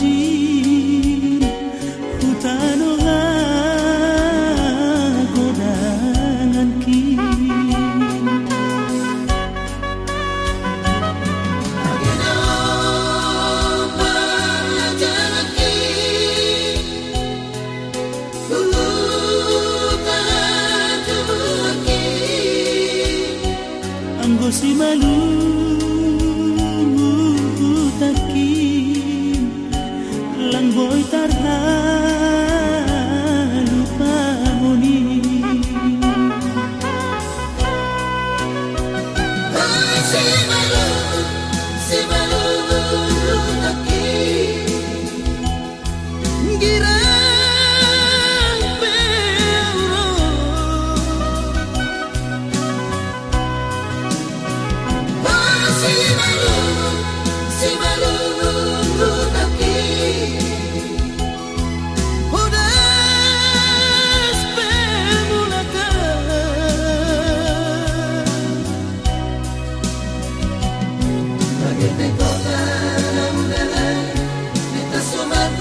dia. tan voy tardar pamoni Ay, se se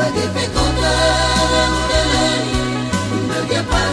Bagi pekota Udah lari Bagi apa